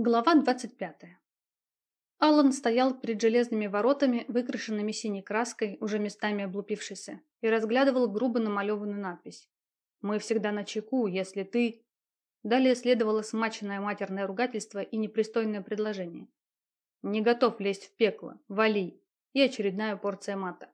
Глава 25. Аллан стоял перед железными воротами, выкрашенными синей краской, уже местами облупившейся, и разглядывал грубо намалеванную надпись. «Мы всегда на чеку, если ты...» Далее следовало смаченное матерное ругательство и непристойное предложение. «Не готов лезть в пекло, вали!» И очередная порция мата.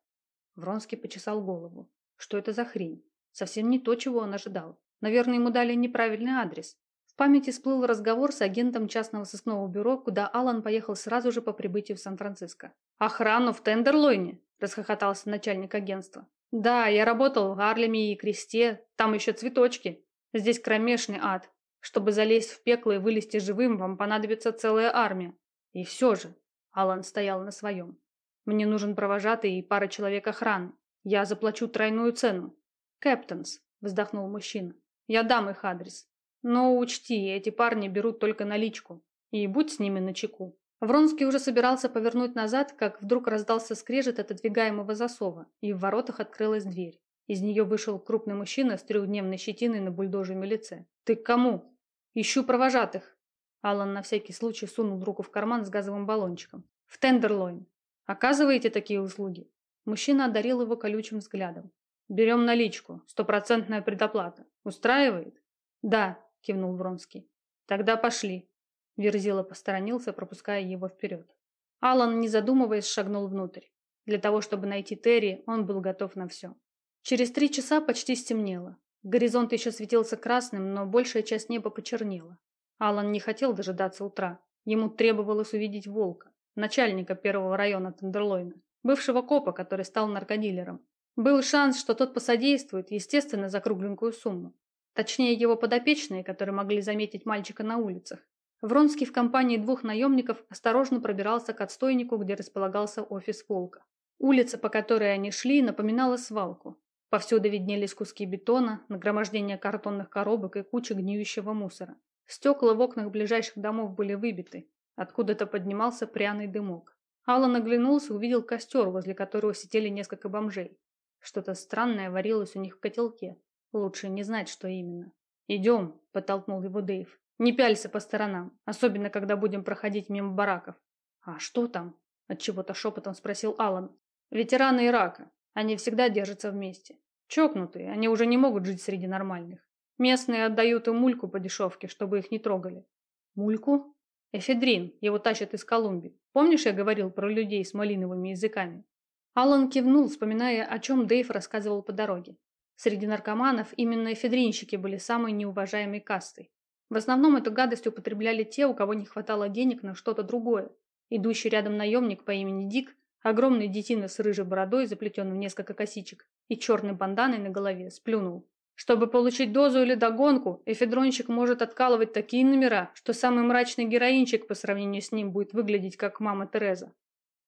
Вронский почесал голову. Что это за хрень? Совсем не то, чего он ожидал. Наверное, ему дали неправильный адрес. В памяти всплыл разговор с агентом частного сыскного бюро, куда Алан поехал сразу же по прибытию в Сан-Франциско. «Охрану в Тендерлойне?» – расхохотался начальник агентства. «Да, я работал в Гарлеме и Кресте, там еще цветочки. Здесь кромешный ад. Чтобы залезть в пекло и вылезти живым, вам понадобится целая армия. И все же...» – Алан стоял на своем. «Мне нужен провожатый и пара человек охраны. Я заплачу тройную цену». «Кэптонс», – вздохнул мужчина. «Я дам их адрес. Но учти, эти парни берут только наличку. И будь с ними начеку. Вронский уже собирался повернуть назад, как вдруг раздался скрежет отодвигаемого засова, и в воротах открылась дверь. Из нее вышел крупный мужчина с трехдневной щетиной на бульдожьем лице. «Ты к кому?» «Ищу провожатых». Алан на всякий случай сунул руку в карман с газовым баллончиком. «В Тендерлойн. Оказываете такие услуги?» Мужчина одарил его колючим взглядом. «Берем наличку. Стопроцентная предоплата. Устраивает?» «Да», кивнул Вронский. Тогда пошли. Верзила посторонился, пропуская его вперед. Алан, не задумываясь, шагнул внутрь. Для того, чтобы найти Терри, он был готов на все. Через три часа почти стемнело. Горизонт еще светился красным, но большая часть неба почернела. Алан не хотел дожидаться утра. Ему требовалось увидеть Волка, начальника первого района Тендерлойна, бывшего копа, который стал наркодилером. Был шанс, что тот посодействует, естественно, за кругленькую сумму. Точнее, его подопечные, которые могли заметить мальчика на улицах. Вронский в компании двух наемников осторожно пробирался к отстойнику, где располагался офис Волка. Улица, по которой они шли, напоминала свалку. Повсюду виднелись куски бетона, нагромождение картонных коробок и куча гниющего мусора. Стекла в окнах ближайших домов были выбиты. Откуда-то поднимался пряный дымок. Аллан оглянулся и увидел костер, возле которого сидели несколько бомжей. Что-то странное варилось у них в котелке. Лучше не знать, что именно. «Идем», – подтолкнул его Дэйв. «Не пялься по сторонам, особенно когда будем проходить мимо бараков». «А что там?» – отчего-то шепотом спросил Алан. «Ветераны Ирака. Они всегда держатся вместе. Чокнутые, они уже не могут жить среди нормальных. Местные отдают им мульку по дешевке, чтобы их не трогали». «Мульку?» «Эфедрин. Его тащат из Колумбии. Помнишь, я говорил про людей с малиновыми языками?» Алан кивнул, вспоминая, о чем Дэйв рассказывал по дороге. Среди наркоманов именно эфедринщики были самой неуважаемой кастой. В основном эту гадость употребляли те, у кого не хватало денег на что-то другое. Идущий рядом наемник по имени Дик, огромный детина с рыжей бородой, заплетенной в несколько косичек, и черной банданой на голове, сплюнул. Чтобы получить дозу или догонку, эфедронщик может откалывать такие номера, что самый мрачный героинчик по сравнению с ним будет выглядеть как мама Тереза.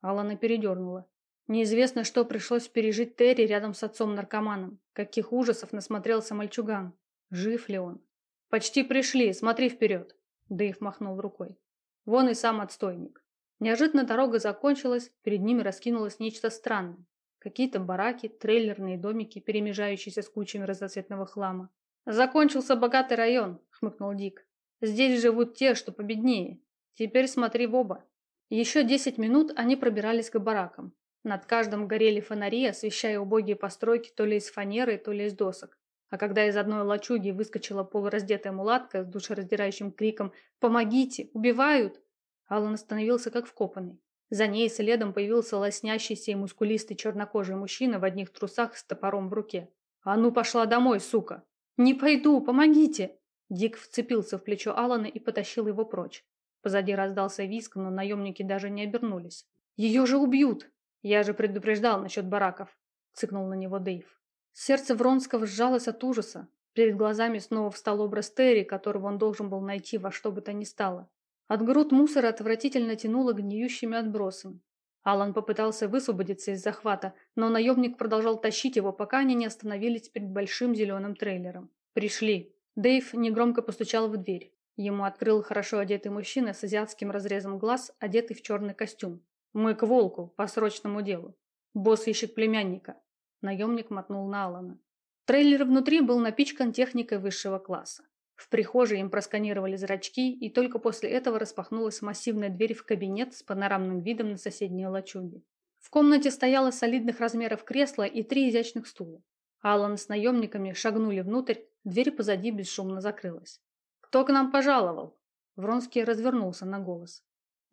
Алана передернула. Неизвестно, что пришлось пережить Терри рядом с отцом-наркоманом. Каких ужасов насмотрелся мальчуган. Жив ли он? «Почти пришли, смотри вперед!» Дэйв махнул рукой. Вон и сам отстойник. Неожиданно дорога закончилась, перед ними раскинулось нечто странное. Какие-то бараки, трейлерные домики, перемежающиеся с кучами разноцветного хлама. «Закончился богатый район», — хмыкнул Дик. «Здесь живут те, что победнее. Теперь смотри в оба». Еще десять минут они пробирались к баракам. Над каждым горели фонари, освещая убогие постройки то ли из фанеры, то ли из досок. А когда из одной лачуги выскочила полураздетая мулатка с душераздирающим криком «Помогите! Убивают!», Аллан остановился как вкопанный. За ней следом появился лоснящийся и мускулистый чернокожий мужчина в одних трусах с топором в руке. «А ну пошла домой, сука!» «Не пойду! Помогите!» Дик вцепился в плечо Алана и потащил его прочь. Позади раздался виск, но наемники даже не обернулись. «Ее же убьют!» «Я же предупреждал насчет бараков», — цыкнул на него Дэйв. Сердце Вронского сжалось от ужаса. Перед глазами снова встал образ Терри, которого он должен был найти во что бы то ни стало. От груд мусора отвратительно тянуло гниющими отбросами. Алан попытался высвободиться из захвата, но наемник продолжал тащить его, пока они не остановились перед большим зеленым трейлером. «Пришли». Дэйв негромко постучал в дверь. Ему открыл хорошо одетый мужчина с азиатским разрезом глаз, одетый в черный костюм. «Мы к Волку, по срочному делу. Босс ищет племянника». Наемник мотнул на Алана. Трейлер внутри был напичкан техникой высшего класса. В прихожей им просканировали зрачки, и только после этого распахнулась массивная дверь в кабинет с панорамным видом на соседние лачуги. В комнате стояло солидных размеров кресло и три изящных стула. Алан с наемниками шагнули внутрь, дверь позади бесшумно закрылась. «Кто к нам пожаловал?» Вронский развернулся на голос.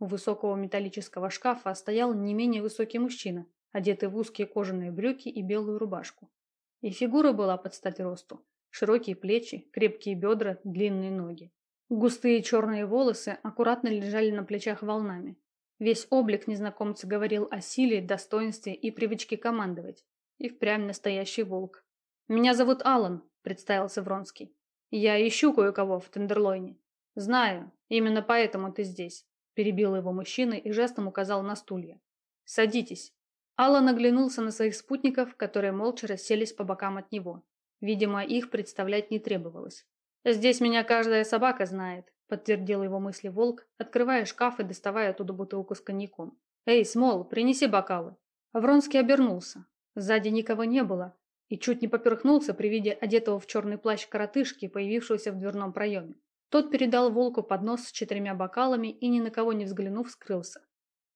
У высокого металлического шкафа стоял не менее высокий мужчина, одетый в узкие кожаные брюки и белую рубашку. И фигура была под стать росту. Широкие плечи, крепкие бедра, длинные ноги. Густые черные волосы аккуратно лежали на плечах волнами. Весь облик незнакомца говорил о силе, достоинстве и привычке командовать. И впрямь настоящий волк. «Меня зовут Алан», — представился Вронский. «Я ищу кое-кого в Тендерлойне». «Знаю, именно поэтому ты здесь», — перебил его мужчина и жестом указал на стулья. «Садитесь». Алан оглянулся на своих спутников, которые молча расселись по бокам от него. Видимо, их представлять не требовалось. «Здесь меня каждая собака знает», — подтвердил его мысли волк, открывая шкаф и доставая оттуда бутылку с коньяком. «Эй, Смол, принеси бокалы». Вронский обернулся. Сзади никого не было, и чуть не поперхнулся при виде одетого в черный плащ коротышки, появившегося в дверном проеме. Тот передал волку поднос с четырьмя бокалами и, ни на кого не взглянув, скрылся.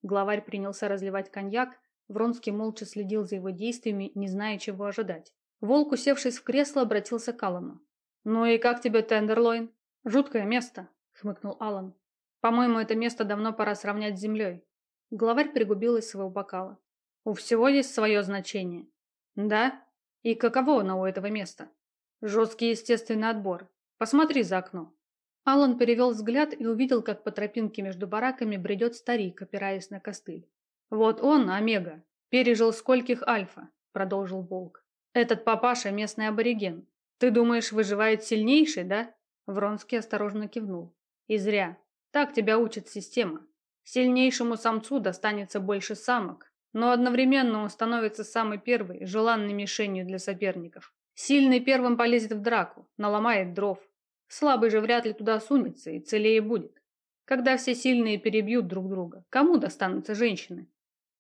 Главарь принялся разливать коньяк, Вронский молча следил за его действиями, не зная, чего ожидать. Волк, усевшись в кресло, обратился к Аллану. «Ну и как тебе, Тендерлойн?» «Жуткое место», — хмыкнул Аллан. «По-моему, это место давно пора сравнять с землей». Главарь пригубил из своего бокала. «У всего есть свое значение». «Да? И каково оно у этого места?» «Жесткий естественный отбор. Посмотри за окно». Аллан перевел взгляд и увидел, как по тропинке между бараками бредет старик, опираясь на костыль. «Вот он, Омега, пережил скольких альфа», — продолжил Волк. Этот папаша местный абориген. Ты думаешь, выживает сильнейший, да? Вронский осторожно кивнул. И зря. Так тебя учит система. Сильнейшему самцу достанется больше самок, но одновременно он становится самой первой, желанной мишенью для соперников. Сильный первым полезет в драку, наломает дров. Слабый же вряд ли туда сунется и целее будет. Когда все сильные перебьют друг друга, кому достанутся женщины?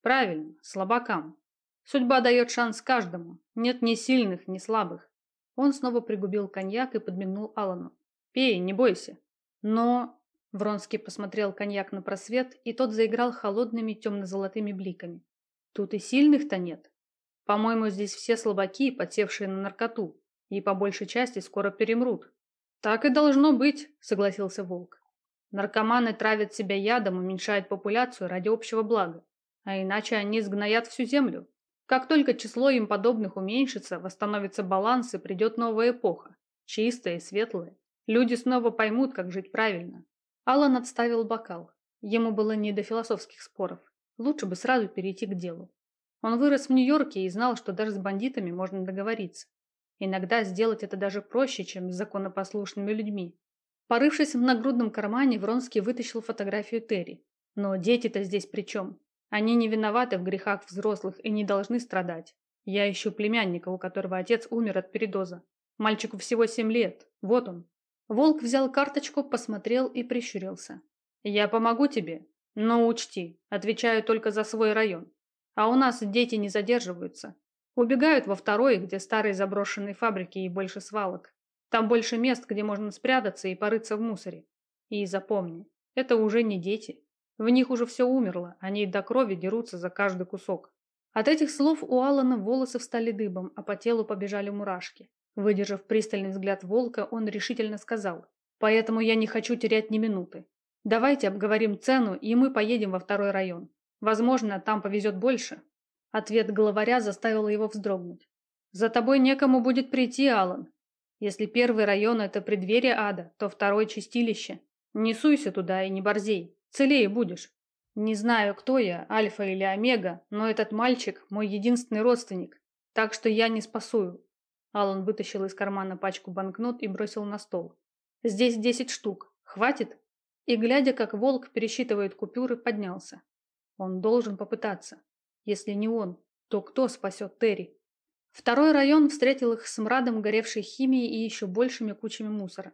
Правильно, слабакам. Судьба дает шанс каждому. Нет ни сильных, ни слабых. Он снова пригубил коньяк и подмигнул Алану. «Пей, не бойся». Но... Вронский посмотрел коньяк на просвет, и тот заиграл холодными темно-золотыми бликами. Тут и сильных-то нет. По-моему, здесь все слабаки, подсевшие на наркоту, и по большей части скоро перемрут. Так и должно быть, согласился Волк. Наркоманы травят себя ядом, уменьшают популяцию ради общего блага, а иначе они сгноят всю землю. Как только число им подобных уменьшится, восстановится баланс и придет новая эпоха. Чистая и светлая. Люди снова поймут, как жить правильно. Аллан отставил бокал. Ему было не до философских споров. Лучше бы сразу перейти к делу. Он вырос в Нью-Йорке и знал, что даже с бандитами можно договориться. Иногда сделать это даже проще, чем с законопослушными людьми. Порывшись в нагрудном кармане, Вронский вытащил фотографию Терри. Но дети-то здесь при чем? Они не виноваты в грехах взрослых и не должны страдать. Я ищу племянника, у которого отец умер от передоза. Мальчику всего семь лет. Вот он. Волк взял карточку, посмотрел и прищурился. Я помогу тебе, но учти, отвечаю только за свой район. А у нас дети не задерживаются. Убегают во второй, где старые заброшенные фабрики и больше свалок. Там больше мест, где можно спрятаться и порыться в мусоре. И запомни, это уже не дети. В них уже все умерло, они до крови дерутся за каждый кусок. От этих слов у Алана волосы встали дыбом, а по телу побежали мурашки. Выдержав пристальный взгляд волка, он решительно сказал, «Поэтому я не хочу терять ни минуты. Давайте обговорим цену, и мы поедем во второй район. Возможно, там повезет больше». Ответ главаря заставил его вздрогнуть. «За тобой некому будет прийти, Алан. Если первый район – это преддверие ада, то второй – чистилище. Не суйся туда и не борзей. Целее будешь. Не знаю, кто я, альфа или омега, но этот мальчик – мой единственный родственник, так что я не спасую. Алан вытащил из кармана пачку банкнот и бросил на стол. Здесь десять штук. Хватит? И, глядя, как волк пересчитывает купюры, поднялся. Он должен попытаться. Если не он, то кто спасет Терри? Второй район встретил их с мрадом горевшей химии и еще большими кучами мусора.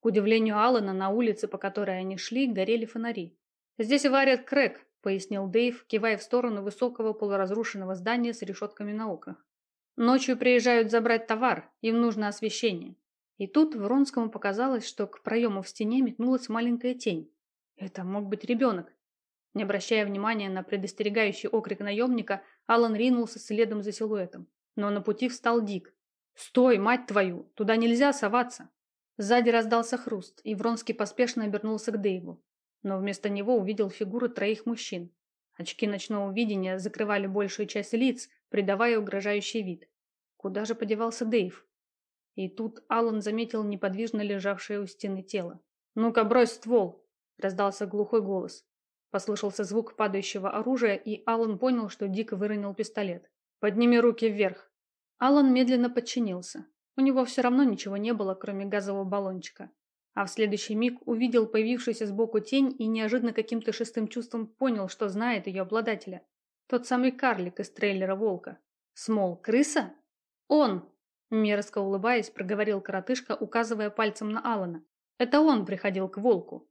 К удивлению Алана, на улице, по которой они шли, горели фонари. «Здесь варят крэк», — пояснил Дэйв, кивая в сторону высокого полуразрушенного здания с решетками на окнах. «Ночью приезжают забрать товар, им нужно освещение. И тут Вронскому показалось, что к проему в стене метнулась маленькая тень. Это мог быть ребенок. Не обращая внимания на предостерегающий окрик наемника, Алан ринулся следом за силуэтом. Но на пути встал Дик. «Стой, мать твою! Туда нельзя соваться!» Сзади раздался хруст, и Вронский поспешно обернулся к Дэйву. Но вместо него увидел фигуры троих мужчин. Очки ночного видения закрывали большую часть лиц, придавая угрожающий вид. Куда же подевался Дэйв? И тут Алан заметил неподвижно лежавшее у стены тело. «Ну-ка, брось ствол!» – раздался глухой голос. Послышался звук падающего оружия, и Алан понял, что Дик выронил пистолет. «Подними руки вверх!» Алан медленно подчинился. У него все равно ничего не было, кроме газового баллончика. А в следующий миг увидел появившуюся сбоку тень и неожиданно каким-то шестым чувством понял, что знает ее обладателя. Тот самый карлик из трейлера «Волка». Смол, крыса? Он! Мерзко улыбаясь, проговорил коротышка, указывая пальцем на Алана. Это он приходил к волку.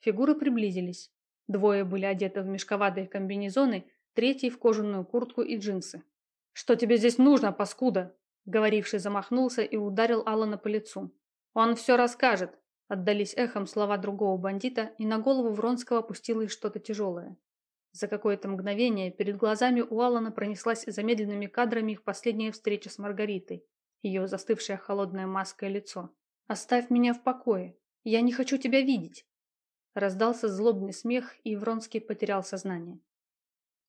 Фигуры приблизились. Двое были одеты в мешковатые комбинезоны, третий в кожаную куртку и джинсы. «Что тебе здесь нужно, паскуда?» Говоривший замахнулся и ударил Алана по лицу. «Он все расскажет!» Отдались эхом слова другого бандита, и на голову Вронского опустилось что-то тяжелое. За какое-то мгновение перед глазами у Алана пронеслась замедленными кадрами их последняя встреча с Маргаритой, ее застывшее холодное маской лицо. «Оставь меня в покое! Я не хочу тебя видеть!» Раздался злобный смех, и Вронский потерял сознание.